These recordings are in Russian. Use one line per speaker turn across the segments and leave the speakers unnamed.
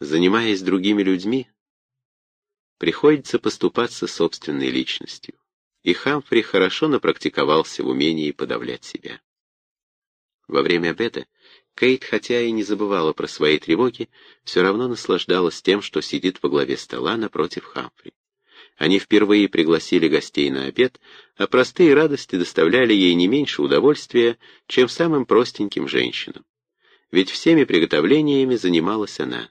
занимаясь другими людьми, приходится поступаться собственной личностью, и Хамфри хорошо напрактиковался в умении подавлять себя. Во время обеда Кейт, хотя и не забывала про свои тревоги, все равно наслаждалась тем, что сидит во главе стола напротив Хамфри. Они впервые пригласили гостей на обед, а простые радости доставляли ей не меньше удовольствия, чем самым простеньким женщинам. Ведь всеми приготовлениями занималась она.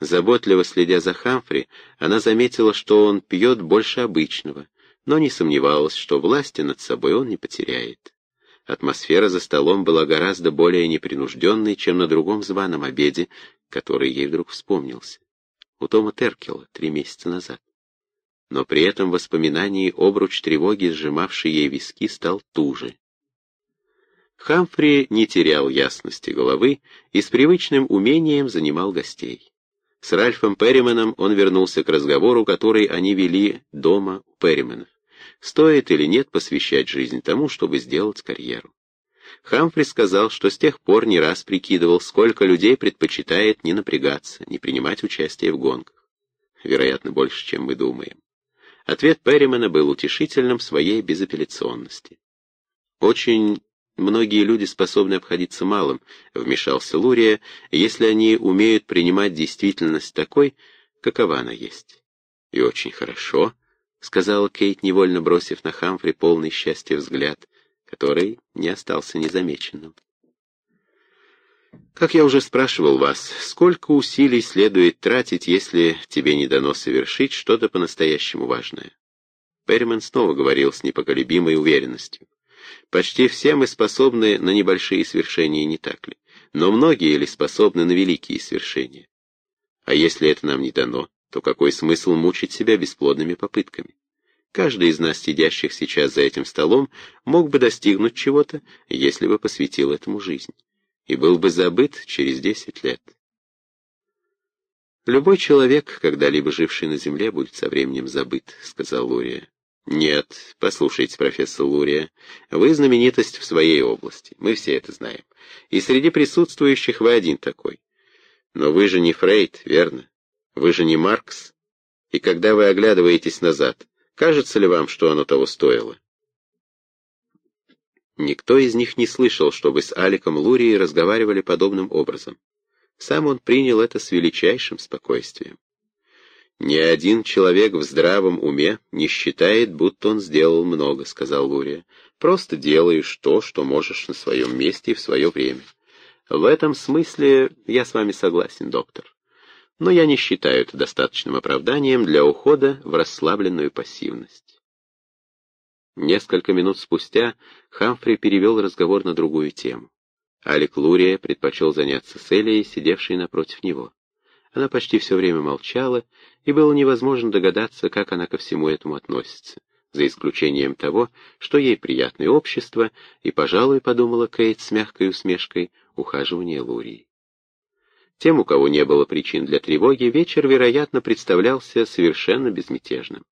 Заботливо следя за Хамфри, она заметила, что он пьет больше обычного, но не сомневалась, что власти над собой он не потеряет. Атмосфера за столом была гораздо более непринужденной, чем на другом званом обеде, который ей вдруг вспомнился. У Тома Теркела три месяца назад но при этом воспоминании обруч тревоги, сжимавший ей виски, стал туже. Хамфри не терял ясности головы и с привычным умением занимал гостей. С Ральфом Перриманом он вернулся к разговору, который они вели дома у Перриманов. Стоит или нет посвящать жизнь тому, чтобы сделать карьеру. Хамфри сказал, что с тех пор не раз прикидывал, сколько людей предпочитает не напрягаться, не принимать участие в гонках. Вероятно, больше, чем мы думаем. Ответ Перримана был утешительным в своей безапелляционности. «Очень многие люди способны обходиться малым», — вмешался Лурия, «если они умеют принимать действительность такой, какова она есть». «И очень хорошо», — сказала Кейт, невольно бросив на Хамфри полный счастья взгляд, который не остался незамеченным. Как я уже спрашивал вас, сколько усилий следует тратить, если тебе не дано совершить что-то по-настоящему важное? Перриман снова говорил с непоколебимой уверенностью. Почти все мы способны на небольшие свершения, не так ли? Но многие ли способны на великие свершения? А если это нам не дано, то какой смысл мучить себя бесплодными попытками? Каждый из нас, сидящих сейчас за этим столом, мог бы достигнуть чего-то, если бы посвятил этому жизнь и был бы забыт через десять лет. «Любой человек, когда-либо живший на Земле, будет со временем забыт», — сказал Лурия. «Нет, послушайте, профессор Лурия, вы знаменитость в своей области, мы все это знаем. И среди присутствующих вы один такой. Но вы же не Фрейд, верно? Вы же не Маркс. И когда вы оглядываетесь назад, кажется ли вам, что оно того стоило?» Никто из них не слышал, чтобы с Аликом Лурией разговаривали подобным образом. Сам он принял это с величайшим спокойствием. «Ни один человек в здравом уме не считает, будто он сделал много», — сказал Лурия. «Просто делаешь то, что можешь на своем месте и в свое время. В этом смысле я с вами согласен, доктор. Но я не считаю это достаточным оправданием для ухода в расслабленную пассивность. Несколько минут спустя Хамфри перевел разговор на другую тему. Алик Лурия предпочел заняться с Элией, сидевшей напротив него. Она почти все время молчала, и было невозможно догадаться, как она ко всему этому относится, за исключением того, что ей приятное общество, и, пожалуй, подумала Кейт с мягкой усмешкой, ухаживание Лурии. Тем, у кого не было причин для тревоги, вечер, вероятно, представлялся совершенно безмятежным.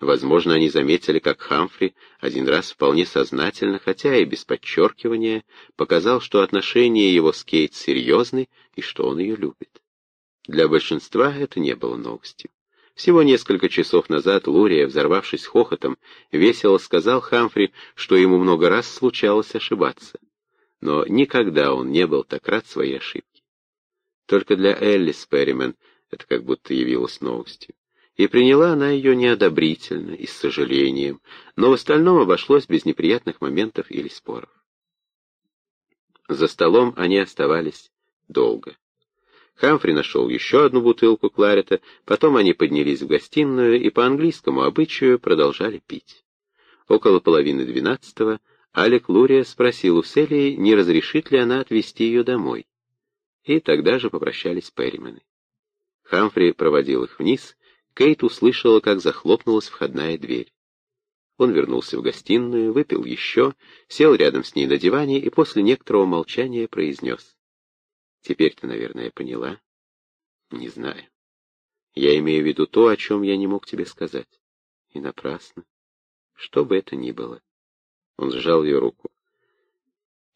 Возможно, они заметили, как Хамфри один раз вполне сознательно, хотя и без подчеркивания, показал, что отношения его с Кейт серьезны и что он ее любит. Для большинства это не было новостью. Всего несколько часов назад Лурия, взорвавшись хохотом, весело сказал Хамфри, что ему много раз случалось ошибаться. Но никогда он не был так рад своей ошибке. Только для Элли Сперримен это как будто явилось новостью и приняла она ее неодобрительно и с сожалением, но в остальном обошлось без неприятных моментов или споров. За столом они оставались долго. Хамфри нашел еще одну бутылку кларета, потом они поднялись в гостиную и по английскому обычаю продолжали пить. Около половины двенадцатого Алек Лурия спросил у Селии, не разрешит ли она отвезти ее домой. И тогда же попрощались Перримены. Хамфри проводил их вниз Кейт услышала, как захлопнулась входная дверь. Он вернулся в гостиную, выпил еще, сел рядом с ней на диване и после некоторого молчания произнес. «Теперь ты, наверное, поняла?» «Не знаю. Я имею в виду то, о чем я не мог тебе сказать. И напрасно. Что бы это ни было». Он сжал ее руку.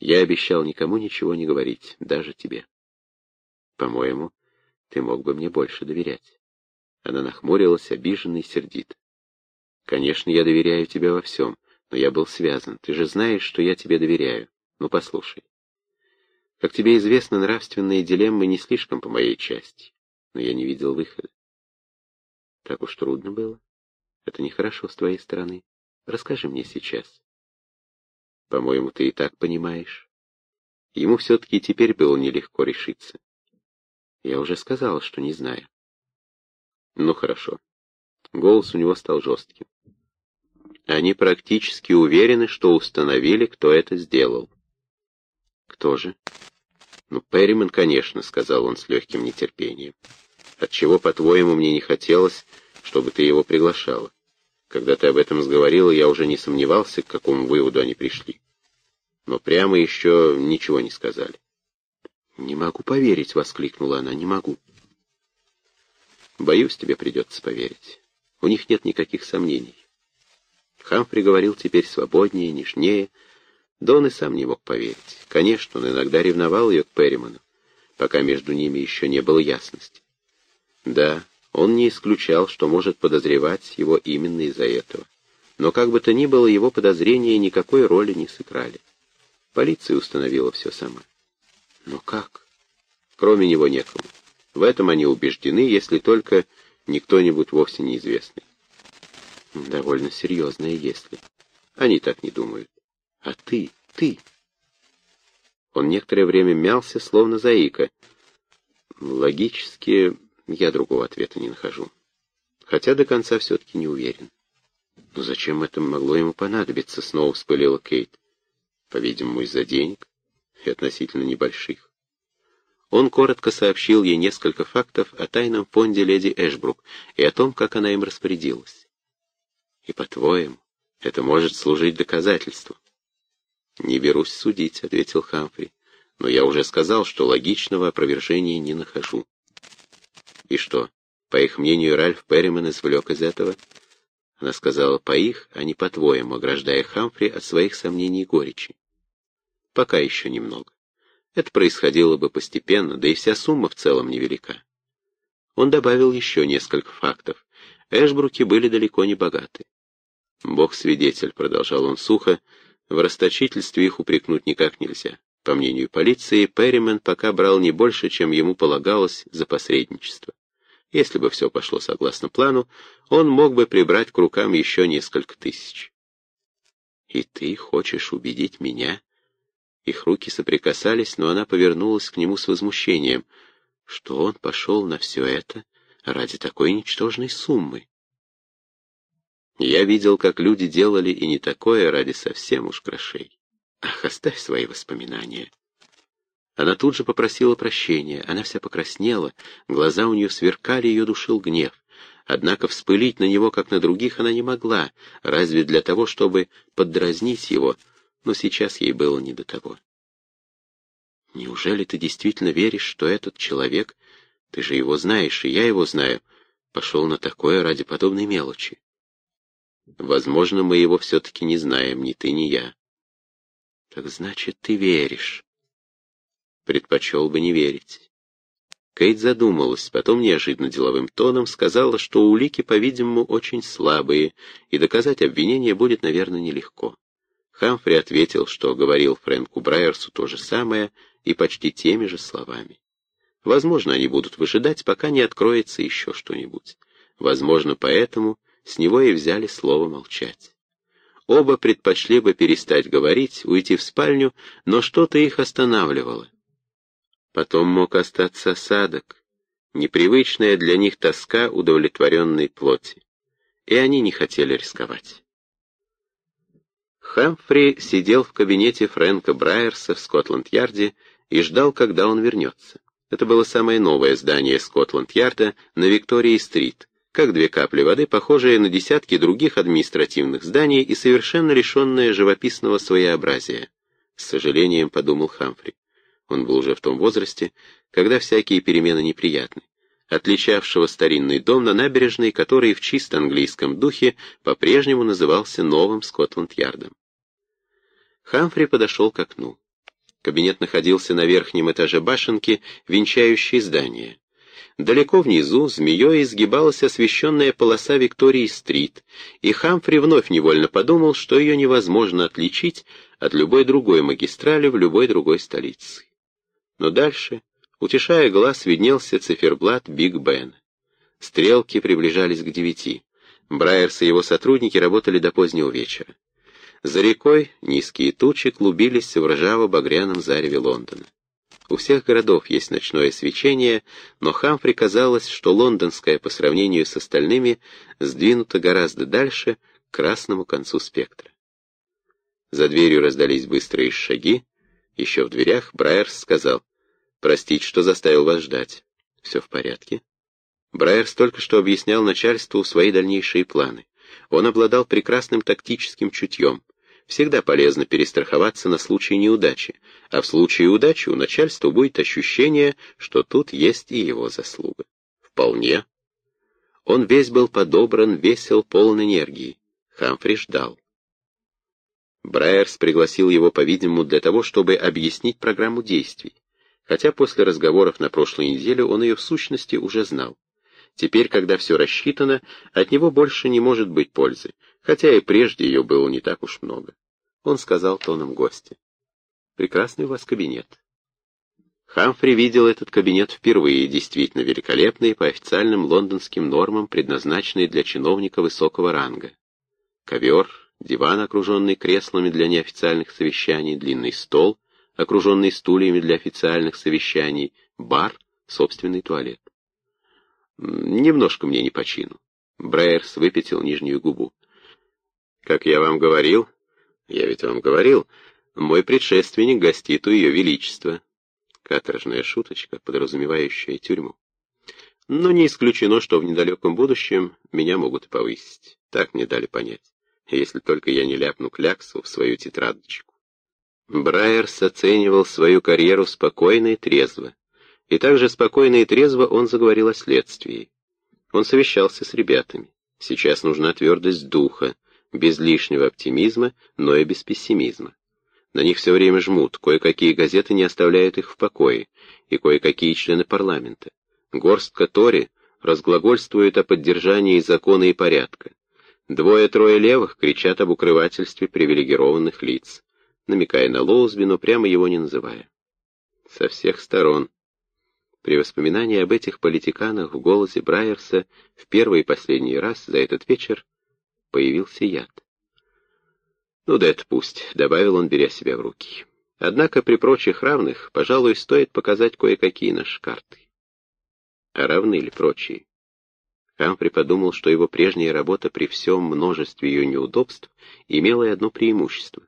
«Я обещал никому ничего не говорить, даже тебе. По-моему, Ты мог бы мне больше доверять. Она нахмурилась, обиженной, сердито. Конечно, я доверяю тебе во всем, но я был связан. Ты же знаешь, что я тебе доверяю. Ну, послушай. Как тебе известно, нравственные дилеммы не слишком по моей части, но я не видел выхода. Так уж трудно было. Это нехорошо с твоей стороны. Расскажи мне сейчас. По-моему, ты и так понимаешь. Ему все-таки теперь было нелегко решиться. Я уже сказал, что не знаю. Ну, хорошо. Голос у него стал жестким. Они практически уверены, что установили, кто это сделал. Кто же? Ну, Перриман, конечно, сказал он с легким нетерпением. Отчего, по-твоему, мне не хотелось, чтобы ты его приглашала? Когда ты об этом сговорила, я уже не сомневался, к какому выводу они пришли. Но прямо еще ничего не сказали. «Не могу поверить», — воскликнула она, — «не могу». «Боюсь, тебе придется поверить. У них нет никаких сомнений». Хамфри говорил теперь свободнее, нежнее. Дон и сам не мог поверить. Конечно, он иногда ревновал ее к Перриману, пока между ними еще не было ясности. Да, он не исключал, что может подозревать его именно из-за этого. Но как бы то ни было, его подозрения никакой роли не сыграли. Полиция установила все сама. Но как? Кроме него некому. В этом они убеждены, если только не кто-нибудь вовсе неизвестный. Довольно серьезное «если». Они так не думают. А ты, ты... Он некоторое время мялся, словно заика. Логически я другого ответа не нахожу. Хотя до конца все-таки не уверен. Но зачем это могло ему понадобиться, снова вспылила Кейт. По-видимому, из-за денег и относительно небольших. Он коротко сообщил ей несколько фактов о тайном фонде леди Эшбрук и о том, как она им распорядилась. И, по-твоему, это может служить доказательством? «Не берусь судить», — ответил Хамфри, — «но я уже сказал, что логичного опровержения не нахожу». И что, по их мнению, Ральф Перриман извлек из этого? Она сказала «по их», а не «по-твоему», ограждая Хамфри от своих сомнений и горечи. Пока еще немного. Это происходило бы постепенно, да и вся сумма в целом невелика. Он добавил еще несколько фактов. Эшбруки были далеко не богаты. «Бог-свидетель», — продолжал он сухо, — «в расточительстве их упрекнуть никак нельзя. По мнению полиции, Перримен пока брал не больше, чем ему полагалось за посредничество. Если бы все пошло согласно плану, он мог бы прибрать к рукам еще несколько тысяч. «И ты хочешь убедить меня?» Их руки соприкасались, но она повернулась к нему с возмущением, что он пошел на все это ради такой ничтожной суммы. Я видел, как люди делали и не такое ради совсем уж грошей. Ах, оставь свои воспоминания. Она тут же попросила прощения, она вся покраснела, глаза у нее сверкали, ее душил гнев. Однако вспылить на него, как на других, она не могла, разве для того, чтобы поддразнить его, но сейчас ей было не до того. «Неужели ты действительно веришь, что этот человек, ты же его знаешь, и я его знаю, пошел на такое ради подобной мелочи?» «Возможно, мы его все-таки не знаем, ни ты, ни я. Так значит, ты веришь. Предпочел бы не верить. Кейт задумалась, потом неожиданно деловым тоном сказала, что улики, по-видимому, очень слабые, и доказать обвинение будет, наверное, нелегко. Хамфри ответил, что говорил Фрэнку Брайерсу то же самое и почти теми же словами. Возможно, они будут выжидать, пока не откроется еще что-нибудь. Возможно, поэтому с него и взяли слово молчать. Оба предпочли бы перестать говорить, уйти в спальню, но что-то их останавливало. Потом мог остаться осадок, непривычная для них тоска удовлетворенной плоти. И они не хотели рисковать. Хамфри сидел в кабинете Фрэнка Брайерса в Скотланд-Ярде и ждал, когда он вернется. Это было самое новое здание Скотланд-Ярда на Виктории-стрит, как две капли воды, похожие на десятки других административных зданий и совершенно лишенное живописного своеобразия. С сожалением подумал Хамфри. Он был уже в том возрасте, когда всякие перемены неприятны, отличавшего старинный дом на набережной, который в чисто английском духе по-прежнему назывался Новым Скотланд-Ярдом. Хамфри подошел к окну. Кабинет находился на верхнем этаже башенки, венчающей здание. Далеко внизу змеей изгибалась освещенная полоса Виктории-стрит, и Хамфри вновь невольно подумал, что ее невозможно отличить от любой другой магистрали в любой другой столице. Но дальше, утешая глаз, виднелся циферблат Биг Бен. Стрелки приближались к девяти. Брайерс и его сотрудники работали до позднего вечера. За рекой низкие тучи клубились в ржаво-багряном зареве Лондона. У всех городов есть ночное свечение, но Хамфри казалось, что лондонское по сравнению с остальными сдвинуто гораздо дальше к красному концу спектра. За дверью раздались быстрые шаги. Еще в дверях Брайерс сказал, «Простите, что заставил вас ждать. Все в порядке?» Брайерс только что объяснял начальству свои дальнейшие планы. Он обладал прекрасным тактическим чутьем. Всегда полезно перестраховаться на случай неудачи, а в случае удачи у начальства будет ощущение, что тут есть и его заслуга. Вполне. Он весь был подобран, весел, полон энергии. Хамфри ждал. Брайерс пригласил его, по-видимому, для того, чтобы объяснить программу действий, хотя после разговоров на прошлой неделе он ее в сущности уже знал. Теперь, когда все рассчитано, от него больше не может быть пользы, хотя и прежде ее было не так уж много. Он сказал тоном гостя. «Прекрасный у вас кабинет». Хамфри видел этот кабинет впервые, действительно великолепный, по официальным лондонским нормам, предназначенный для чиновника высокого ранга. Ковер, диван, окруженный креслами для неофициальных совещаний, длинный стол, окруженный стульями для официальных совещаний, бар, собственный туалет. Немножко мне не по чину. Брейерс выпятил нижнюю губу. Как я вам говорил, я ведь вам говорил, мой предшественник гостит у ее величества. Каторжная шуточка, подразумевающая тюрьму. Но не исключено, что в недалеком будущем меня могут повысить. Так мне дали понять, если только я не ляпну кляксу в свою тетрадочку. Брайерс оценивал свою карьеру спокойно и трезво. И также спокойно и трезво он заговорил о следствии. Он совещался с ребятами. Сейчас нужна твердость духа, без лишнего оптимизма, но и без пессимизма. На них все время жмут, кое-какие газеты не оставляют их в покое, и кое-какие члены парламента. Горстка Тори разглагольствует о поддержании закона и порядка. Двое-трое левых кричат об укрывательстве привилегированных лиц, намекая на Лоузби, но прямо его не называя. Со всех сторон при воспоминании об этих политиканах в голосе Брайерса в первый и последний раз за этот вечер появился яд. «Ну да это пусть», — добавил он, беря себя в руки. «Однако при прочих равных, пожалуй, стоит показать кое-какие наши карты». А равны ли прочие? Хамфри подумал, что его прежняя работа при всем множестве ее неудобств имела и одно преимущество.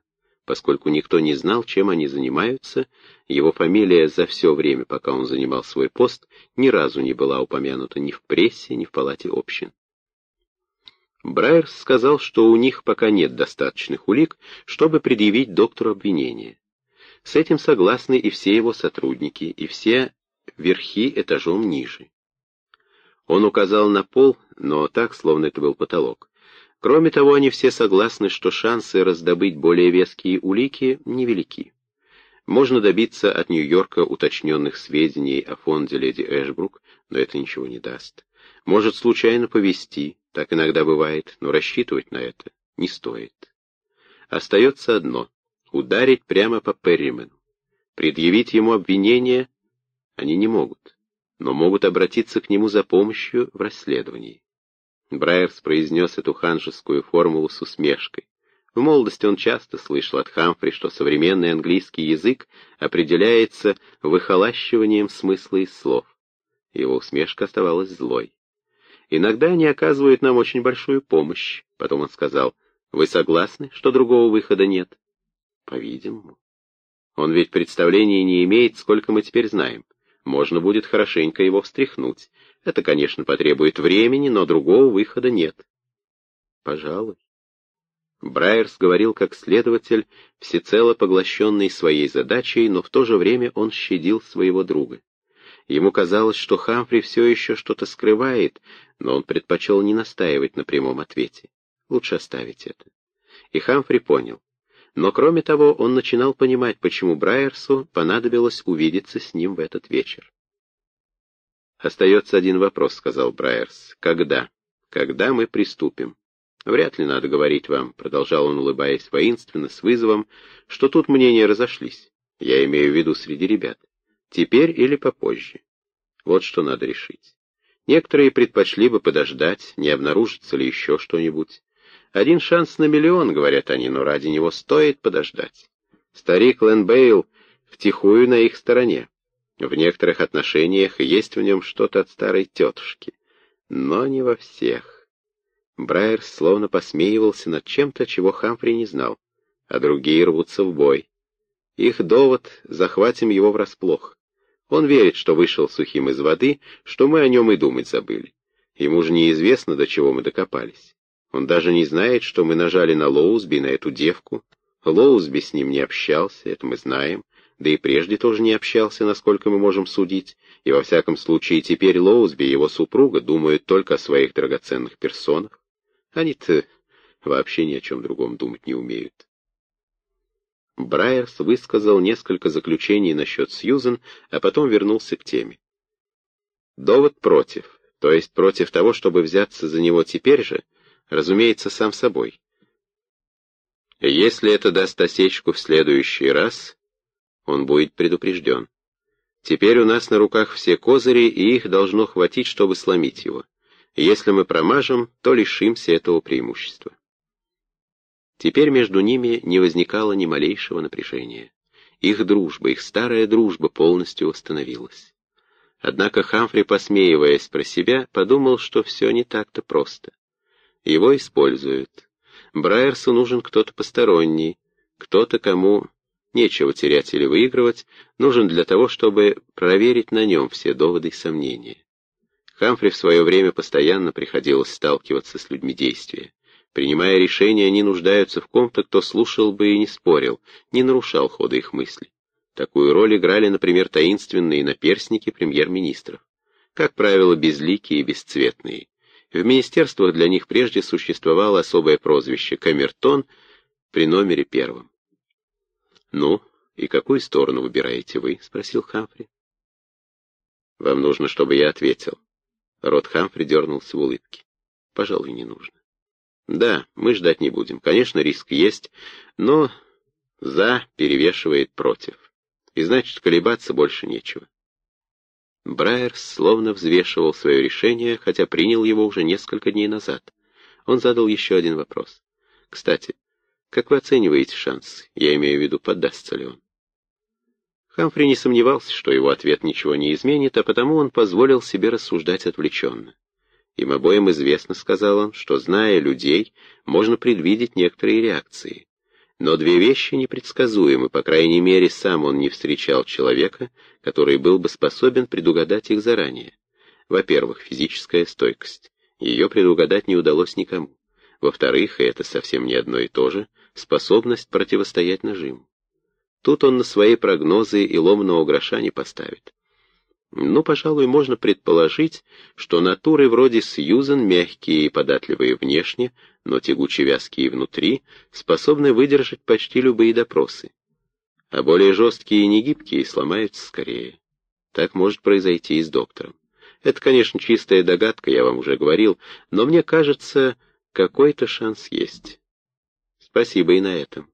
Поскольку никто не знал, чем они занимаются, его фамилия за все время, пока он занимал свой пост, ни разу не была упомянута ни в прессе, ни в палате общин. Брайерс сказал, что у них пока нет достаточных улик, чтобы предъявить доктору обвинение. С этим согласны и все его сотрудники, и все верхи этажом ниже. Он указал на пол, но так, словно это был потолок. Кроме того, они все согласны, что шансы раздобыть более веские улики невелики. Можно добиться от Нью-Йорка уточненных сведений о фонде леди Эшбрук, но это ничего не даст. Может случайно повести, так иногда бывает, но рассчитывать на это не стоит. Остается одно — ударить прямо по Перримену. Предъявить ему обвинение они не могут, но могут обратиться к нему за помощью в расследовании. Брайерс произнес эту ханжескую формулу с усмешкой. В молодости он часто слышал от Хамфри, что современный английский язык определяется выхолащиванием смысла из слов. Его усмешка оставалась злой. «Иногда они оказывают нам очень большую помощь», — потом он сказал. «Вы согласны, что другого выхода нет?» «По-видимому. Он ведь представления не имеет, сколько мы теперь знаем. Можно будет хорошенько его встряхнуть. Это, конечно, потребует времени, но другого выхода нет. Пожалуй. Брайерс говорил как следователь, всецело поглощенный своей задачей, но в то же время он щадил своего друга. Ему казалось, что Хамфри все еще что-то скрывает, но он предпочел не настаивать на прямом ответе. Лучше оставить это. И Хамфри понял. Но кроме того, он начинал понимать, почему Брайерсу понадобилось увидеться с ним в этот вечер. «Остается один вопрос», — сказал Брайерс. «Когда? Когда мы приступим?» «Вряд ли надо говорить вам», — продолжал он, улыбаясь воинственно, с вызовом, «что тут мнения разошлись. Я имею в виду среди ребят. Теперь или попозже. Вот что надо решить. Некоторые предпочли бы подождать, не обнаружится ли еще что-нибудь. Один шанс на миллион, говорят они, но ради него стоит подождать. Старик Лэн Бейл втихую на их стороне. В некоторых отношениях есть в нем что-то от старой тетушки, но не во всех. Брайер словно посмеивался над чем-то, чего Хамфри не знал, а другие рвутся в бой. Их довод «захватим его врасплох». Он верит, что вышел сухим из воды, что мы о нем и думать забыли. Ему же неизвестно, до чего мы докопались. Он даже не знает, что мы нажали на Лоузби, на эту девку. Лоузби с ним не общался, это мы знаем да и прежде тоже не общался, насколько мы можем судить, и во всяком случае теперь Лоузби и его супруга думают только о своих драгоценных персонах. Они-то вообще ни о чем другом думать не умеют. Брайерс высказал несколько заключений насчет Сьюзен, а потом вернулся к теме. Довод против, то есть против того, чтобы взяться за него теперь же, разумеется, сам собой. Если это даст осечку в следующий раз, он будет предупрежден. Теперь у нас на руках все козыри, и их должно хватить, чтобы сломить его. Если мы промажем, то лишимся этого преимущества. Теперь между ними не возникало ни малейшего напряжения. Их дружба, их старая дружба полностью восстановилась. Однако Хамфри, посмеиваясь про себя, подумал, что все не так-то просто. Его используют. Брайерсу нужен кто-то посторонний, кто-то, кому нечего терять или выигрывать, нужен для того, чтобы проверить на нем все доводы и сомнения. Хамфри в свое время постоянно приходилось сталкиваться с людьми действия. Принимая решения, они нуждаются в ком-то, кто слушал бы и не спорил, не нарушал хода их мыслей. Такую роль играли, например, таинственные наперсники премьер-министров. Как правило, безликие и бесцветные. В министерствах для них прежде существовало особое прозвище «камертон» при номере первом. «Ну, и какую сторону выбираете вы?» — спросил Хамфри. «Вам нужно, чтобы я ответил». Рот Хамфри дернулся в улыбке. «Пожалуй, не нужно». «Да, мы ждать не будем. Конечно, риск есть, но «за» перевешивает «против». И значит, колебаться больше нечего». Брайерс словно взвешивал свое решение, хотя принял его уже несколько дней назад. Он задал еще один вопрос. «Кстати, как вы оцениваете шанс? Я имею в виду, поддастся ли он? Хамфри не сомневался, что его ответ ничего не изменит, а потому он позволил себе рассуждать отвлеченно. Им обоим известно, сказал он, что, зная людей, можно предвидеть некоторые реакции. Но две вещи непредсказуемы, по крайней мере, сам он не встречал человека, который был бы способен предугадать их заранее. Во-первых, физическая стойкость. Ее предугадать не удалось никому. Во-вторых, и это совсем не одно и то же, способность противостоять нажиму. Тут он на свои прогнозы и ломного гроша не поставит. Ну, пожалуй, можно предположить, что натуры вроде Сьюзен, мягкие и податливые внешне, но тягуче вязкие внутри, способны выдержать почти любые допросы. А более жесткие и негибкие сломаются скорее. Так может произойти и с доктором. Это, конечно, чистая догадка, я вам уже говорил, но мне кажется, какой-то шанс есть. Спасибо и на этом.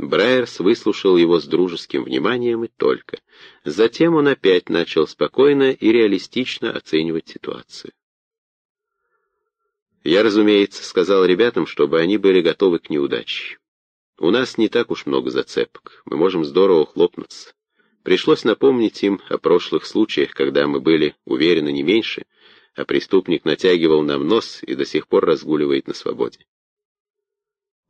Брайерс выслушал его с дружеским вниманием и только. Затем он опять начал спокойно и реалистично оценивать ситуацию. «Я, разумеется, сказал ребятам, чтобы они были готовы к неудаче. У нас не так уж много зацепок, мы можем здорово хлопнуться. Пришлось напомнить им о прошлых случаях, когда мы были уверены не меньше, а преступник натягивал нам нос и до сих пор разгуливает на свободе.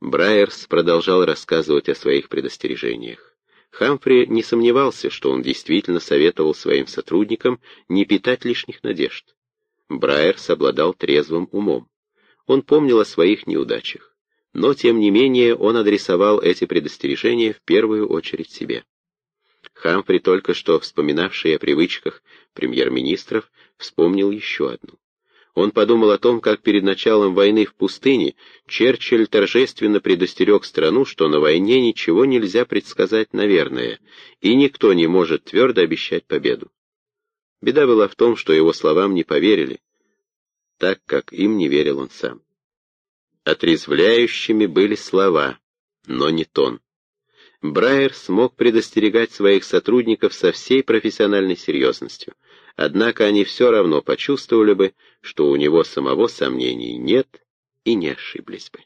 Брайерс продолжал рассказывать о своих предостережениях. Хамфри не сомневался, что он действительно советовал своим сотрудникам не питать лишних надежд. Брайерс обладал трезвым умом. Он помнил о своих неудачах. Но, тем не менее, он адресовал эти предостережения в первую очередь себе. Хамфри, только что вспоминавший о привычках премьер-министров, вспомнил еще одну. Он подумал о том, как перед началом войны в пустыне Черчилль торжественно предостерег страну, что на войне ничего нельзя предсказать наверное, и никто не может твердо обещать победу. Беда была в том, что его словам не поверили, так как им не верил он сам. Отрезвляющими были слова, но не тон. Брайер смог предостерегать своих сотрудников со всей профессиональной серьезностью, однако они все равно почувствовали бы, что у него самого сомнений нет и не ошиблись бы.